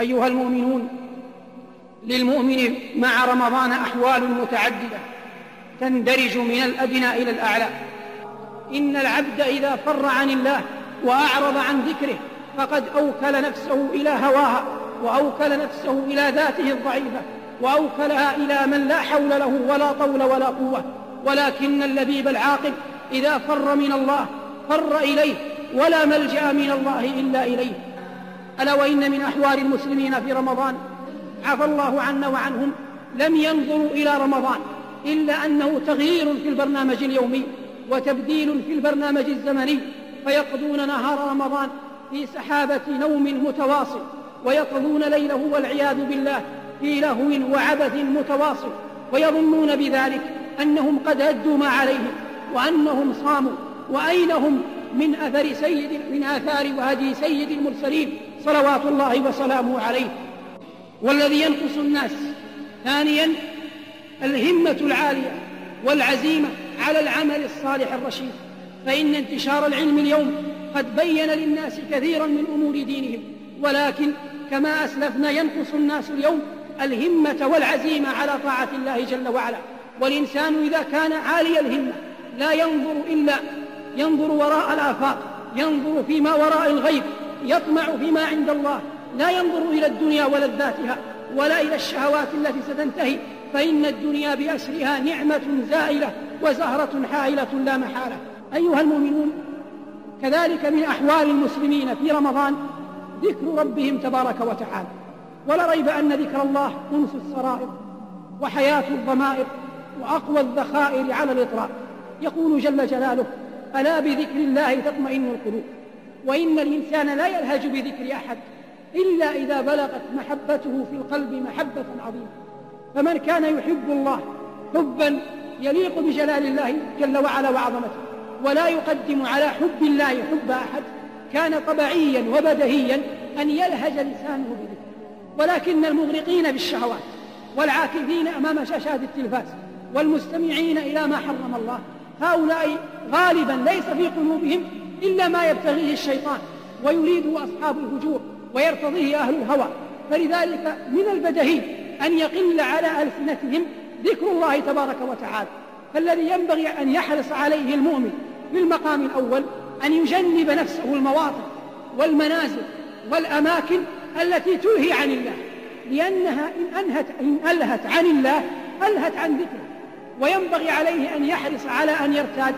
أيها المؤمنون للمؤمن مع رمضان أحوال متعددة تندرج من الأدنى إلى الأعلى. إن العبد إذا فر عن الله وأعرض عن ذكره فقد أوكل نفسه إلى هواها وأوكل نفسه إلى ذاته الضعيفة وأوكلها إلى من لا حول له ولا طول ولا قوة. ولكن اللبيب العاقل إذا فر من الله فر إليه ولا ملجأ من الله إلا إليه. ألا وإن من أحوال المسلمين في رمضان؟ عفى الله عنا وعنهم. لم ينظروا إلى رمضان إلا أنه تغيير في البرنامج اليومي وتبديل في البرنامج الزمني فيقضون نهار رمضان في سحابة نوم متواصل ويقضون ليله والعياذ بالله في لهو وعبث متواصل ويظنون بذلك أنهم قد أدوا ما عليهم وأنهم صاموا وأين هم من أثر سيد من آثار وهدي سيد المرسلين؟ صلوات الله وسلامه عليه. والذي ينقص الناس. ثانيا الهمة العالية والعزيمة على العمل الصالح الرشيد. فإن انتشار العلم اليوم قد بين للناس كثيرا من أمور دينهم. ولكن كما أسلفنا ينقص الناس اليوم الهمة والعزيمة على طاعة الله جل وعلا. والإنسان إذا كان عالي الهمة لا ينظر إلا ينظر وراء الآفاق ينظر فيما وراء الغيب. يطمع فيما عند الله. لا ينظر إلى الدنيا ولذاتها ولا إلى الشهوات التي ستنتهي. فإن الدنيا بأسرها نعمة زائلة وزهرة حائلة لا محالة. أيها المؤمنون كذلك من أحوال المسلمين في رمضان ذكر ربهم تبارك وتعالى. ولا ريب أن ذكر الله أنس السرائر وحياة الضمائر وأقوى الذخائر على الإطلاق. يقول جل جلاله ألا بذكر الله تطمئن القلوب؟ وإن الإنسان لا يلهج بذكر أحد إلا إذا بلغت محبته في القلب محبة عظيمة. فمن كان يحب الله حبا يليق بجلال الله جل وعلا وعظمته ولا يقدم على حب الله حب أحد كان طبيعيا وبدهيا أن يلهج لسانه بذكره. ولكن المغرقين بالشهوات والعاكفين أمام شاشات التلفاز والمستمعين إلى ما حرم الله هؤلاء غالبا ليس في قلوبهم إلا ما يبتغيه الشيطان ويريده أصحاب الفجور ويرتضيه أهل الهوى. فلذلك من البدهي أن يقل على ألسنتهم ذكر الله تبارك وتعالى. فالذي ينبغي أن يحرص عليه المؤمن في المقام الأول أن يجنب نفسه المواطن والمنازل والأماكن التي تلهي عن الله. لأنها إن أنهت إن ألهت عن الله ألهت عن ذكره. وينبغي عليه أن يحرص على أن يرتاد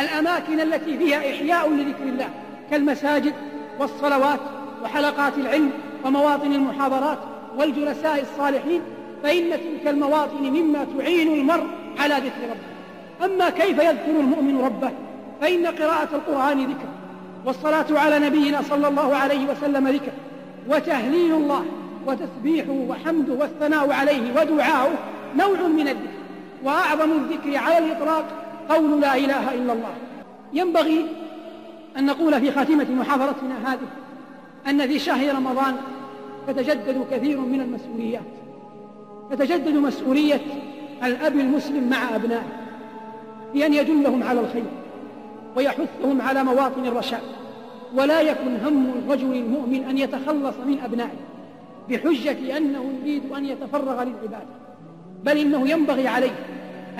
الأماكن التي فيها إحياء لذكر الله كالمساجد والصلوات وحلقات العلم ومواطن المحاضرات والجلساء الصالحين فإن تلك المواطن مما تعين المرء على ذكر ربه. أما كيف يذكر المؤمن ربه؟ فإن قراءة القرآن ذكر والصلاة على نبينا صلى الله عليه وسلم ذكر وتهليل الله وتسبيحه وحمده والثناء عليه ودعاؤه نوع من الذكر وأعظم الذكر على الإطلاق قول لا إله إلا الله. ينبغي أن نقول في خاتمة محاضرتنا هذه أن في شهر رمضان تتجدد كثير من المسؤوليات. تتجدد مسؤولية الأب المسلم مع أبنائه بأن يدلهم على الخير ويحثهم على مواطن الرشاد. ولا يكن هم الرجل المؤمن أن يتخلص من أبنائه بحجة أنه يريد أن يتفرغ للعبادة بل إنه ينبغي عليه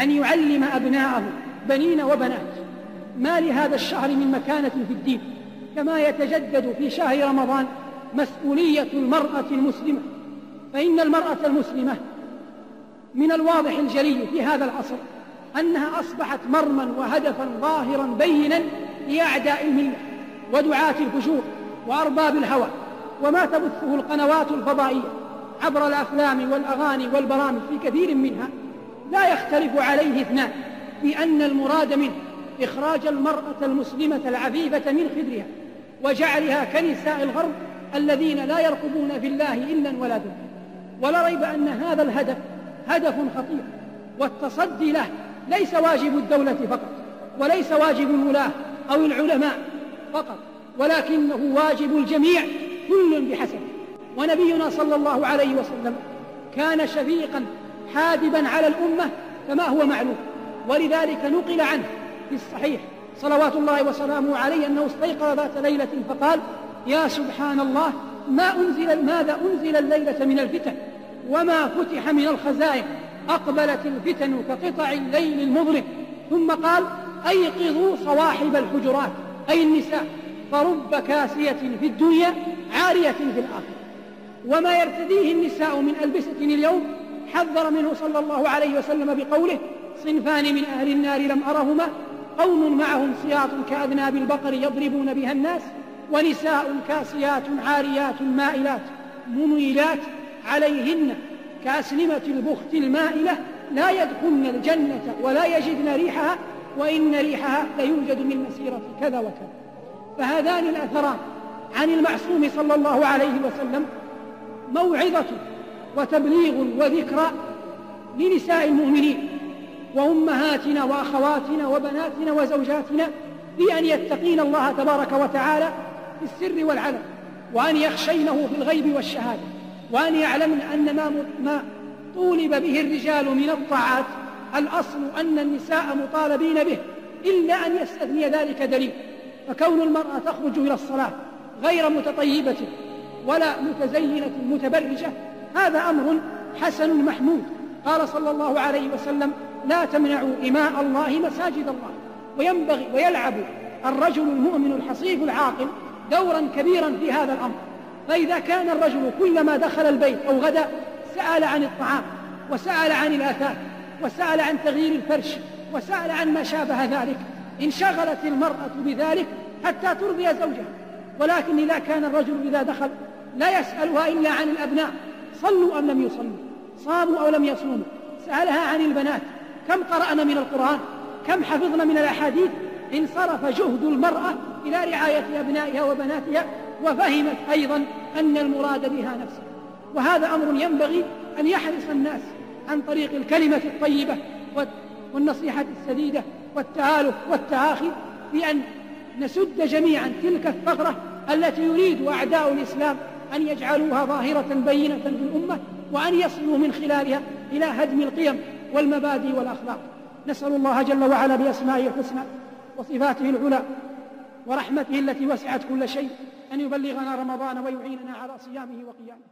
أن يعلم أبناءه بنين وبنات. ما لهذا الشهر من مكانة في الدين؟ كما يتجدد في شهر رمضان مسؤولية المرأة المسلمة. فإن المرأة المسلمة من الواضح الجلي في هذا العصر أنها أصبحت مرما وهدفا ظاهرا بينا لأعداء الملة ودعاة الفجور وأرباب الهوى. وما تبثه القنوات الفضائية عبر الأفلام والأغاني والبرامج في كثير منها لا يختلف عليه اثنان. بأن المراد منه إخراج المرأة المسلمة العفيفة من خدرها وجعلها كنساء الغرب الذين لا يرقبون في الله إلا ولا ذنب ولا ريب أن هذا الهدف هدف خطير والتصدي له ليس واجب الدولة فقط وليس واجب الولاة أو العلماء فقط ولكنه واجب الجميع كل بحسبه. ونبينا صلى الله عليه وسلم كان شفيقا حادبا على الأمة كما هو معلوم. ولذلك نقل عنه في الصحيح صلوات الله وسلامه عليه أنه استيقظ ذات ليلة فقال يا سبحان الله ما أنزل ماذا أنزل الليلة من الفتن؟ وما فتح من الخزائن؟ أقبلت الفتن كقطع الليل المظلم. ثم قال أيقظوا صواحب الحجرات أي النساء فرب كاسية في الدنيا عارية في الآخرة. وما يرتديه النساء من ألبسة اليوم حذر منه صلى الله عليه وسلم بقوله صنفان من أهل النار لم أرهما قوم معهم سياط كأذناب البقر يضربون بها الناس ونساء كاسيات عاريات مائلات مميلات عليهن كأسلمة البخت المائلة لا يدخلن الجنة ولا يجدن ريحها وإن ريحها ليوجد من مسيرة كذا وكذا. فهذان الأثران عن المعصوم صلى الله عليه وسلم موعظة وتبليغ وذكرى لنساء المؤمنين. وأمهاتنا وأخواتنا وبناتنا وزوجاتنا في أن يتقين الله تبارك وتعالى في السر والعلن وأن يخشينه في الغيب والشهادة وأن يعلمن أن ما, ما طولب به الرجال من الطاعات الأصل أن النساء مطالبين به إلا أن يستثني ذلك دليل. فكون المرأة تخرج إلى الصلاة غير متطيبة ولا متزينة متبرجة هذا أمر حسن محمود. قال صلى الله عليه وسلم لا تمنعوا إماء الله مساجد الله. وينبغي ويلعب الرجل المؤمن الحصيف العاقل دورا كبيرا في هذا الأمر. فإذا كان الرجل كلما دخل البيت أو غدا سأل عن الطعام وسأل عن الآثار وسأل عن تغيير الفرش وسأل عن ما شابه ذلك انشغلت المرأة بذلك حتى ترضي زوجها. ولكن إذا كان الرجل إذا دخل لا يسألها إلا عن الأبناء صلوا أم لم يصلوا؟ صاموا أو لم يصوموا؟ سألها عن البنات كم قرأنا من القرآن؟ كم حفظنا من الأحاديث؟ انصرف جهد المرأة إلى رعاية أبنائها وبناتها وفهمت أيضا أن المراد بها نفسها وهذا أمر ينبغي أن يحرص الناس عن طريق الكلمة الطيبة والنصيحة السديدة والتآلف والتآخي بأن نسد جميعا تلك الثغرة التي يريد أعداء الإسلام أن يجعلوها ظاهرة بينة في الأمة وأن يصلوا من خلالها إلى هدم القيم والمبادئ والأخلاق. نسأل الله جل وعلا بأسمائه الحسنى وصفاته العلى ورحمته التي وسعت كل شيء أن يبلغنا رمضان ويعيننا على صيامه وقيامه.